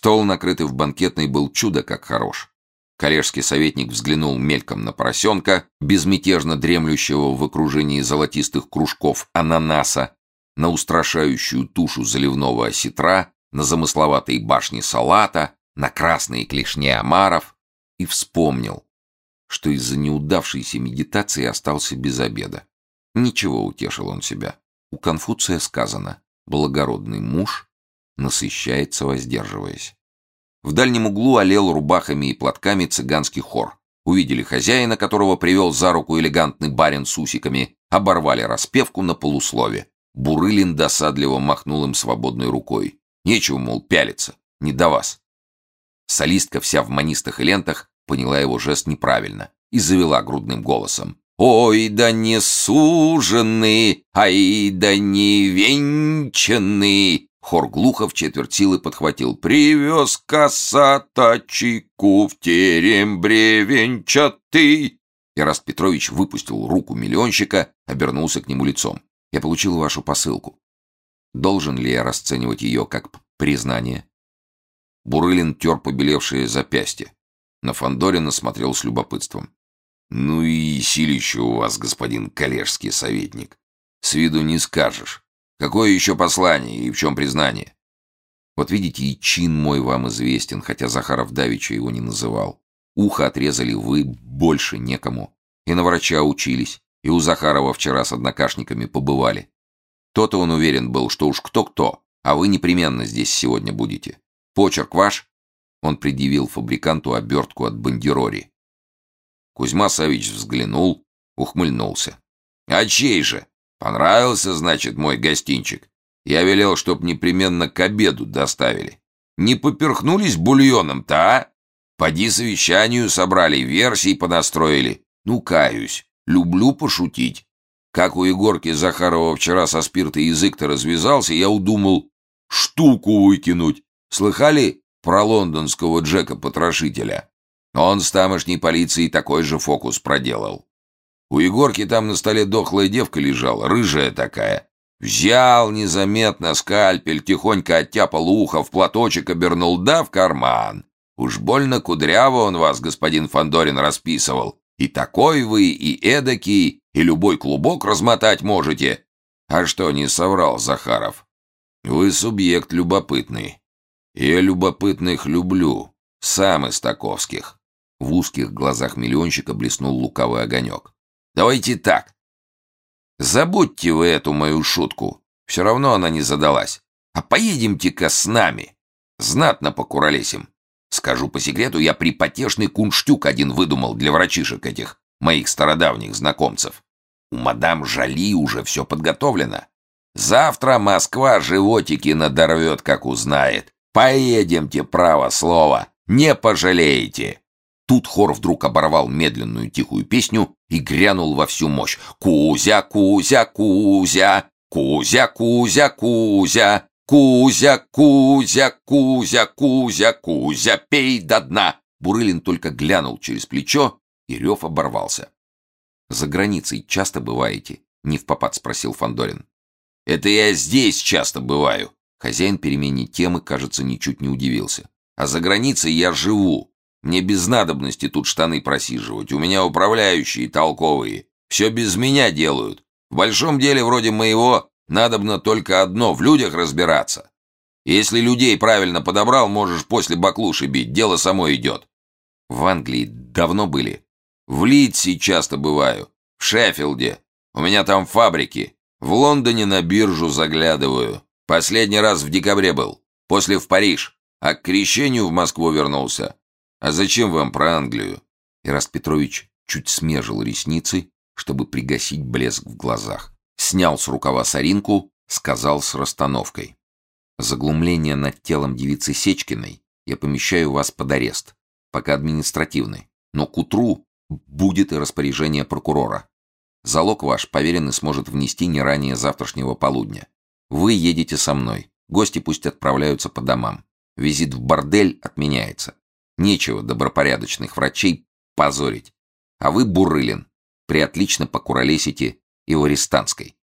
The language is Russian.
Стол, накрытый в банкетной, был чудо как хорош. Коллежский советник взглянул мельком на поросенка, безмятежно дремлющего в окружении золотистых кружков ананаса, на устрашающую тушу заливного осетра, на замысловатые башни салата, на красные клешни омаров и вспомнил, что из-за неудавшейся медитации остался без обеда. Ничего, утешил он себя. У Конфуция сказано «благородный муж насыщается, воздерживаясь». В дальнем углу олел рубахами и платками цыганский хор. Увидели хозяина, которого привел за руку элегантный барин с усиками, оборвали распевку на полуслове. Бурылин досадливо махнул им свободной рукой. Нечего, мол, пялиться, не до вас. Солистка вся в манистах и лентах поняла его жест неправильно и завела грудным голосом. «Ой, да не сужены, ай, да не венчаны, Хор глухо в четверть силы подхватил. «Привез косаточку в терем бревенчатый!» Ираст Петрович выпустил руку миллионщика, обернулся к нему лицом. «Я получил вашу посылку. Должен ли я расценивать ее как признание?» Бурылин тер побелевшее запястье. На Фандорина смотрел с любопытством. «Ну и силище у вас, господин коллежский советник. С виду не скажешь. Какое еще послание и в чем признание? Вот видите, и чин мой вам известен, хотя Захаров давеча его не называл. Ухо отрезали вы, больше некому. И на врача учились, и у Захарова вчера с однокашниками побывали. То-то он уверен был, что уж кто-кто, а вы непременно здесь сегодня будете. Почерк ваш?» Он предъявил фабриканту обертку от бандерори. Кузьма Савич взглянул, ухмыльнулся. «А чей же?» Понравился, значит, мой гостинчик. Я велел, чтоб непременно к обеду доставили. Не поперхнулись бульоном-то, а? Поди совещанию собрали, версии понастроили. Ну, каюсь, люблю пошутить. Как у Егорки Захарова вчера со спирта язык-то развязался, я удумал штуку выкинуть. Слыхали про лондонского Джека-потрошителя? Он с тамошней полицией такой же фокус проделал. У Егорки там на столе дохлая девка лежала, рыжая такая. Взял незаметно скальпель, тихонько оттяпал ухо, в платочек обернул, да в карман. Уж больно кудряво он вас, господин Фандорин, расписывал. И такой вы, и эдакий, и любой клубок размотать можете. А что не соврал Захаров? Вы субъект любопытный. Я любопытных люблю, сам из таковских. В узких глазах миллионщика блеснул лукавый огонек. Давайте так. Забудьте вы эту мою шутку. Все равно она не задалась. А поедемте-ка с нами. Знатно покуролесим. Скажу по секрету, я припотешный кунштюк один выдумал для врачишек этих, моих стародавних знакомцев. У мадам Жали уже все подготовлено. Завтра Москва животики надорвет, как узнает. Поедемте, право слово, не пожалеете. Тут хор вдруг оборвал медленную тихую песню и грянул во всю мощь. «Кузя, Кузя, Кузя! Кузя, Кузя, Кузя! Кузя, Кузя, Кузя, Кузя, Кузя, пей до дна!» Бурылин только глянул через плечо, и рев оборвался. «За границей часто бываете?» — не в попад спросил Фандорин. «Это я здесь часто бываю». Хозяин перемене темы, кажется, ничуть не удивился. «А за границей я живу. Мне без надобности тут штаны просиживать. У меня управляющие толковые. Все без меня делают. В большом деле вроде моего надобно только одно — в людях разбираться. Если людей правильно подобрал, можешь после баклуши бить. Дело само идет. В Англии давно были. В Лидсе часто бываю. В Шеффилде. У меня там фабрики. В Лондоне на биржу заглядываю. Последний раз в декабре был. После в Париж. А к крещению в Москву вернулся. «А зачем вам про Англию?» Ираст Петрович чуть смежил ресницы, чтобы пригасить блеск в глазах. Снял с рукава соринку, сказал с расстановкой. «Заглумление над телом девицы Сечкиной я помещаю вас под арест, пока административный, но к утру будет и распоряжение прокурора. Залог ваш поверенный сможет внести не ранее завтрашнего полудня. Вы едете со мной, гости пусть отправляются по домам. Визит в бордель отменяется. Нечего добропорядочных врачей позорить. А вы, Бурылин, приотлично покуролесите и в арестанской.